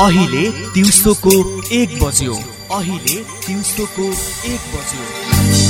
अहिले दिउँसोको एक बज्यो। अहिले दिउँसोको एक बज्यो।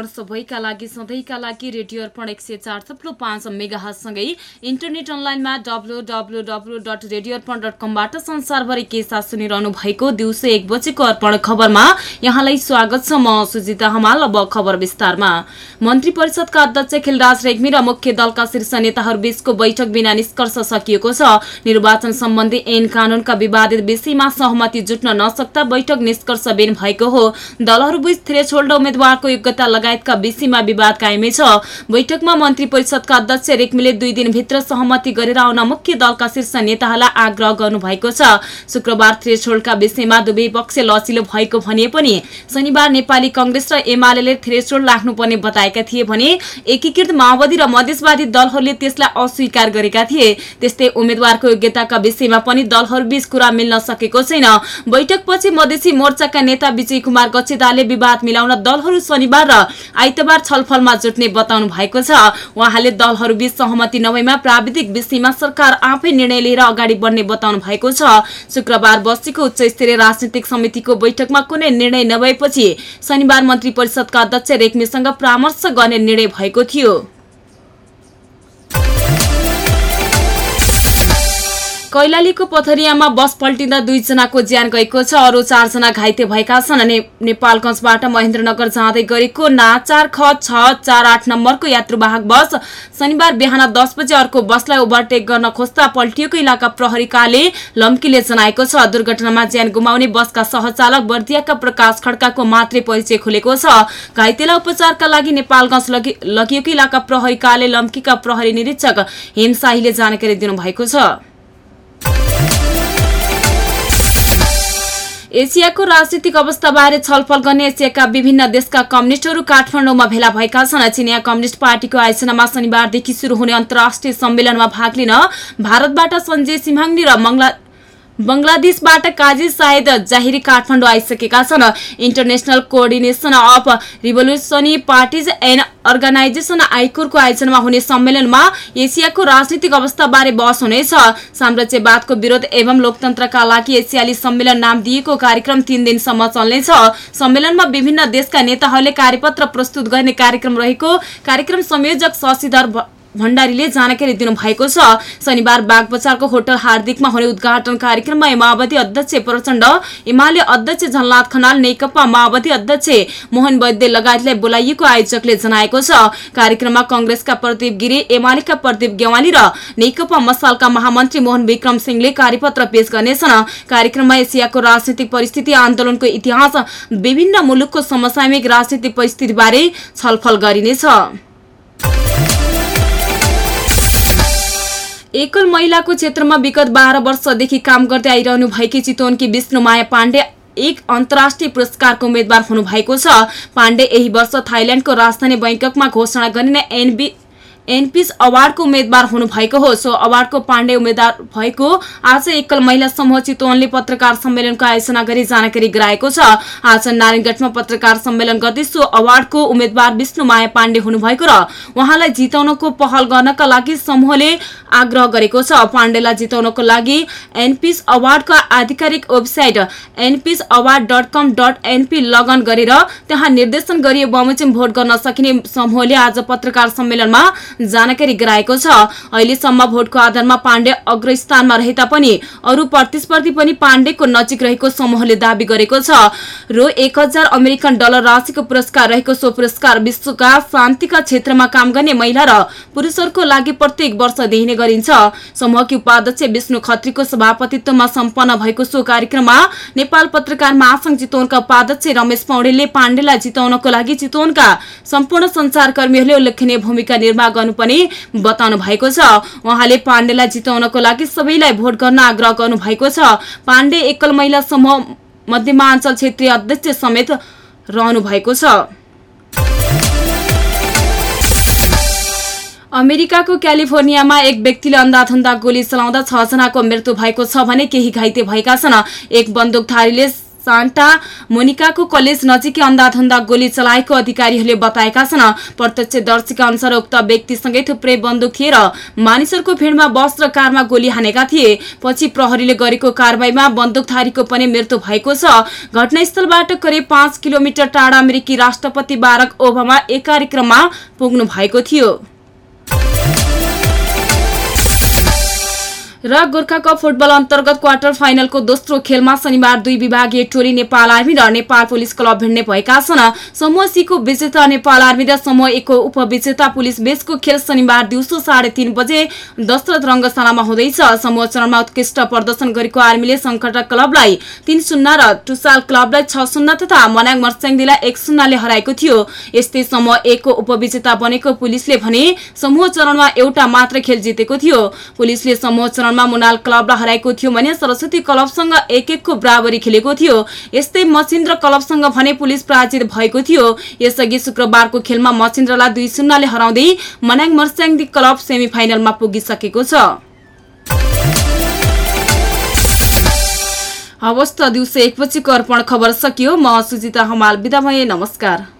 अर्पण सबैका लागि सधैँका लागि रेडियो अर्पण एक सय चार थप्लो पाँच मेगाहजसँगै इन्टरनेट अनलाइनमा W W W dot radio Arpan dot कमबाट संसारभरि के साथ सुनिरहनु भएको दिउँसो एक बजेको अर्पण खबरमा यहाँलाई स्वागत छ म सुजिता हमाल अब खबर विस्तारमा। मन्त्री परिषदका अध्यक्ष खिलराज रेग्मी र मुख्य दलका शीर्ष नेताहरू बीचको बैठक बिना निष्कर्ष सकिएको छ। निर्वाचन सम्बन्धी ऐन कानूनका विवादित विषयमा सहमति जुट्न नसक्दा बैठक निष्कर्षबिन भएको हो। दलहरूबीच थ्रेसहोल्ड उम्मेद्वारको योग्यता लगायतका विषयमा विवाद कायमै छ। बैठकमा मन्त्री परिषदका अध्यक्ष रेग्मीले दुई दिनभित्र सहमति गरेर आउन मुख्य दलका शीर्ष नेताहरूलाई आग्रह गर्नुभएको छ। शुक्रबार थ्रेसहोल्डका विषयमा दुवै पक्ष लचिलो भएको भने पनि शनिबार नेपाली कंग्रेस र एमाले थ्रेसहोल्ड राख्नुपर्ने बताएका थिए भने एकीकृत माओवादी र मधेसवादी दलहरूले त्यसलाई अस्वीकार गरेका थिए। त्यस्तै उम्मेद्वारको योग्यताका विषयमा पनि दलहरूबीच कुरा मिल्न सकेको छैन। बैठकपछि मधेसी मोर्चाका नेता विजय कुमार गच्छेदारले विवाद मिलाउन दलहरू शनिबार र आइतबार छलफलमा जुट्ने बताउनु भएको छ। उहाँले दलहरूबीच सहमति नभएमा प्राविधिक विषयमा सरकार आफै निर्णय लिएर अगाडि बढ्ने बताउनु भएको छ। शुक्रबार बसेको उच्च स्तरीय राजनीतिक समितिको बैठकमा कुनै निर्णय नभएपछि शनिबार मन्त्री परिषदका अध्यक्ष रेग्मीसँग परामर्श गर्ने निर्णय भएको थियो। कैलालीको पथरियामा बस पल्टिँदा दुईजनाको ज्यान गएको छ। अरू चारजना घाइते भएका छन् ने, नेपालगंजबाट महेन्द्रनगर जाँदै गरेको ना चार ख छ चार आठ नम्बरको यात्रुवाहक बस शनिबार बिहान दस बजे अर्को बसलाई ओभरटेक गर्न खोज्दा पल्टिएको इलाका प्रहरीकाले लम्कीले जनाएको छ। दुर्घटनामा ज्यान गुमाउने बसका सहचालक बर्दियाका प्रकाश खड्काको मात्रै परिचय खुलेको छ। घाइतेलाई उपचारका लागि नेपालगंज लगी- लगिएको इलाका प्रहरीकाले लम्कीका प्रहरी निरीक्षक हेम शाहीले जानकारी दिनुभएको छ। एसियाको राजनीतिक अवस्थाबारे छलफल गर्ने एसियाका विभिन्न देशका कम्युनिस्टहरू काठमाडौँमा भेला भएका छन्। चिनिया कम्युनिस्ट पार्टीको आयोजनामा शनिबारदेखि शुरू हुने अन्तर्राष्ट्रिय सम्मेलनमा भाग लिन भारतबाट सञ्जय सिम्हाङ्नी र बङ्गलादेशबाट काजी सायद जाहिरी काठमाडौँ आइसकेका छन्। International coordination of revolutionary parties and organization आइकोरको आयोजनामा हुने सम्मेलनमा एसियाको राजनीतिक अवस्थाबारे बहस हुनेछ। साम्राज्यवादको विरोध एवं लोकतन्त्रका लागि एसियाली सम्मेलन नाम दिएको कार्यक्रम तीन दिनसम्म चल्नेछ। सम्मेलनमा विभिन्न देशका नेताहरूले कार्यपत्र प्रस्तुत गर्ने कार्यक्रम रहेको। कार्यक्रम संयोजक शशिधर भण्डारीले जानकारी दिनुभएको छ। शनिबार बागबजारको होटल हार्दिकमा हुने उद्घाटन कार्यक्रममा माओवादी अध्यक्ष प्रचण्ड एमाले अध्यक्ष झनलाथ खनाल नेकपा माओवादी अध्यक्ष मोहन वैद्य लगायतलाई बोलाइएको आयोजकले जनाएको छ। कार्यक्रममा कंग्रेसका प्रदीप गिरी एमालेका प्रदीप गेवाली र नेकपा मसालका महामन्त्री मोहन विक्रम सिंहले कार्यपत्र पेश गर्नेछन्। कार्यक्रममा एसियाको राजनीतिक परिस्थिति आन्दोलनको इतिहास विभिन्न मुलुकको समसामयिक राजनीतिक परिस्थितिबारे छलफल गरिनेछ। एकल महिलाको क्षेत्रमा विगत बाह्र वर्षदेखि काम गर्दै आइरहनु भएकी चितवनकी विष्णुमाया पाण्डे एक अन्तर्राष्ट्रिय पुरस्कारको उम्मेद्वार हुनुभएको छ। पाण्डे यही वर्ष थाइल्याण्डको राजधानी बैङ्ककमा घोषणा गरिने एनबी एनपिस अवार्डको उम्मेद्वार हुनुभएको हो। सो अवार्डको पाण्डे उम्मेद्वार भएको आज एकल महिला समूह चितवनले पत्रकार सम्मेलनको आयोजना गरी जानकारी गराएको छ। आज नारायणगढमा पत्रकार सम्मेलन गर्दै सो अवार्डको उम्मेद्वार विष्णुमाया पाण्डे हुनुभएको र उहाँलाई जिताउनको पहल गर्नका लागि समूहले आग्रह गरेको छ। पाण्डेलाई जिताउनको लागि एनपिस अवार्डको आधिकारिक website एनपिस award dot com dot NP लगन गरेर त्यहाँ निर्देशन गरिए बमोजिम भोट गर्न सकिने समूहले आज पत्रकार सम्मेलनमा जानकारी गराएको छ। अहिलेसम्म भोटको आधारमा पाण्डे अग्रस्थानमा रहे तापनि अरू प्रतिस्पर्धी पनि पाण्डेको नजिक रहेको समूहले दावी गरेको छ। रो एक अमेरिकन डलर राशिको पुरस्कार रहेको सो पुरस्कार विश्वका शान्तिका क्षेत्रमा काम गर्ने महिला र पुरुषहरूको लागि प्रत्येक वर्ष दिइने गरिन्छ। समूहकी उपाध्यक्ष विष्णु खत्रीको सभापतित्वमा सम्पन्न भएको सो कार्यक्रममा नेपाल पत्रकार महासंघ चितवनका उपाध्यक्ष रमेश पौडेलले पाण्डेलाई जिताउनको लागि चितवनका सम्पूर्ण संचारकर्मीहरूले उल्लेखनीय भूमिका निर्वाह गर्नुपर्ने बताउनु भएको छ। उहाँले पाण्डेलाई जिताउनको लागि सबैलाई भोट गर्न आग्रह गर्नु भएको छ। पाण्डे एकल महिला समूह मध्यमाञ्चल क्षेत्रीय अध्यक्ष समेत रहनु भएको छ। अमेरिकाको क्यालिफोर्नियामा एक व्यक्तिले अन्धाधुन्दा गोली चलाउँदा छजनाको मृत्यु भएको छ भने केही घाइते भएका छन्। एक बन्दुकधारीले सान्टा मोनिकाको कलेज नजिकै अन्धाधुन्दा गोली चलाएको अधिकारीहरूले बताएका छन्। प्रत्यक्षदर्शीका अनुसार उक्त व्यक्तिसँगै थुप्रै बन्दुक थिए र मानिसहरूको भिडमा बस र कारमा गोली हानेका थिए। पछि प्रहरीले गरेको कारवाहीमा बन्दुकधारीको पनि मृत्यु भएको छ। घटनास्थलबाट करिब पाँच किलोमिटर टाढा अमेरिकी राष्ट्रपति बारक ओबामा एक कार्यक्रममा पुग्नु भएको थियो। र गोर्खा कप फुटबल अन्तर्गत क्वार्टर फाइनलको दोस्रो खेलमा शनिबार दुई विभागीय टोली नेपाल आर्मी र नेपाल पुलिस क्लब भिड्ने भएका छन्। समूह सीको विजेता नेपाल आर्मी र समूह एकको उपविजेता पुलिस बेचको खेल शनिबार दिउँसो साढे तीन बजे दशरथ रङ्गशालामा हुँदैछ। समूह चरणमा उत्कृष्ट प्रदर्शन गरेको आर्मीले शङ्कटा क्लबलाई तीन शून्य र टुसाल क्लबलाई छ शून्य तथा मनाङ मर्स्याङदीलाई एक शून्यले हराएको थियो। यस्तै समूह एकको उपविजेता बनेको पुलिसले भने समूह चरणमा एउटा मात्र खेल जितेको थियो। पुलिसले समूह चरणमा मुनाल क्लबलाई हराएको थियो भने सरस्वती क्लबसँग एक एकको बराबरी खेलेको थियो। यस्तै मचिन्द्र क्लबसँग भने पुलिस पराजित भएको थियो। यसअघि शुक्रबारको खेलमा मचिन्द्रलाई दुई शून्यले हराउँदै मनाङ मर्स्याङदी क्लब सेमी फाइनलमा पुगिसकेको छ। हवस् त दिउँसो एक बजीको अर्पण खबर सकियो। म सुजिता हमाल बिदा भए नमस्कार।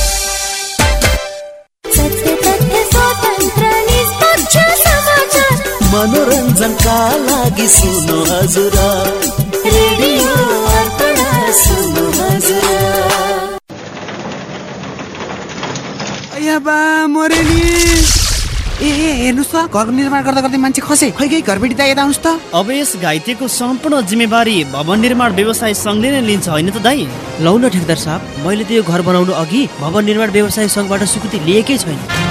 मनोरञ्जनका लागि सुन्नु हजुर। रेडियो अर्पण सुन्नु हजुर। या बा ए हेर्नुहोस् त घरको निर्माण गर्दा गर्दै मान्छे खसे। खै खै घरबेटी दाइ यता आउनुहोस् त। अब यस घाइतेको सम्पूर्ण जिम्मेवारी भवन निर्माण व्यवसाय सङ्घले नै लिन्छ होइन त दाई? लौ न ठेकदार साहब मैले त यो घर बनाउनु अघि भवन निर्माण व्यवसाय सङ्घबाट स्वीकृति लिएकै छैन।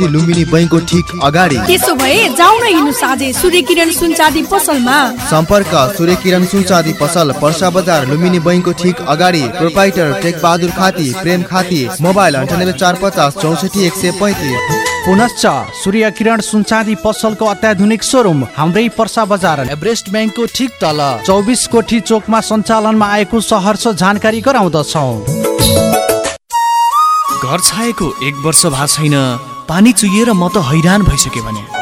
लुम्बिनी बैङ्कको ठिक अगाडि। त्यसो भए जाउँ न हिँड्नु साझे सूर्य किरण सुनचाँदी पसलमा। सम्पर्क सूर्य किरण सुनचाँदी पसल पर्सा बजार लुम्बिनी बैङ्कको ठिक अगाडि। प्रोपाइटर टेक बहादुर खाती प्रेम खाती मोबाइल अन्ठानब्बे चार पचास चौसठी एक सय पैँतिस। पुनश्च सूर्य किरण सुनचाँदी पसलको अत्याधुनिक सोरुम हाम्रै पर्सा बजार। एभरेस्ट ब्याङ्कको ठिक तल। चौबिस कोठी चोकमा सञ्चालनमा आएको सहर्ष जानकारी गराउँदछौ। घर छाएको एक वर्ष भएको छैन। पानी चुहिएर म त हैरान भइसकेँ भने।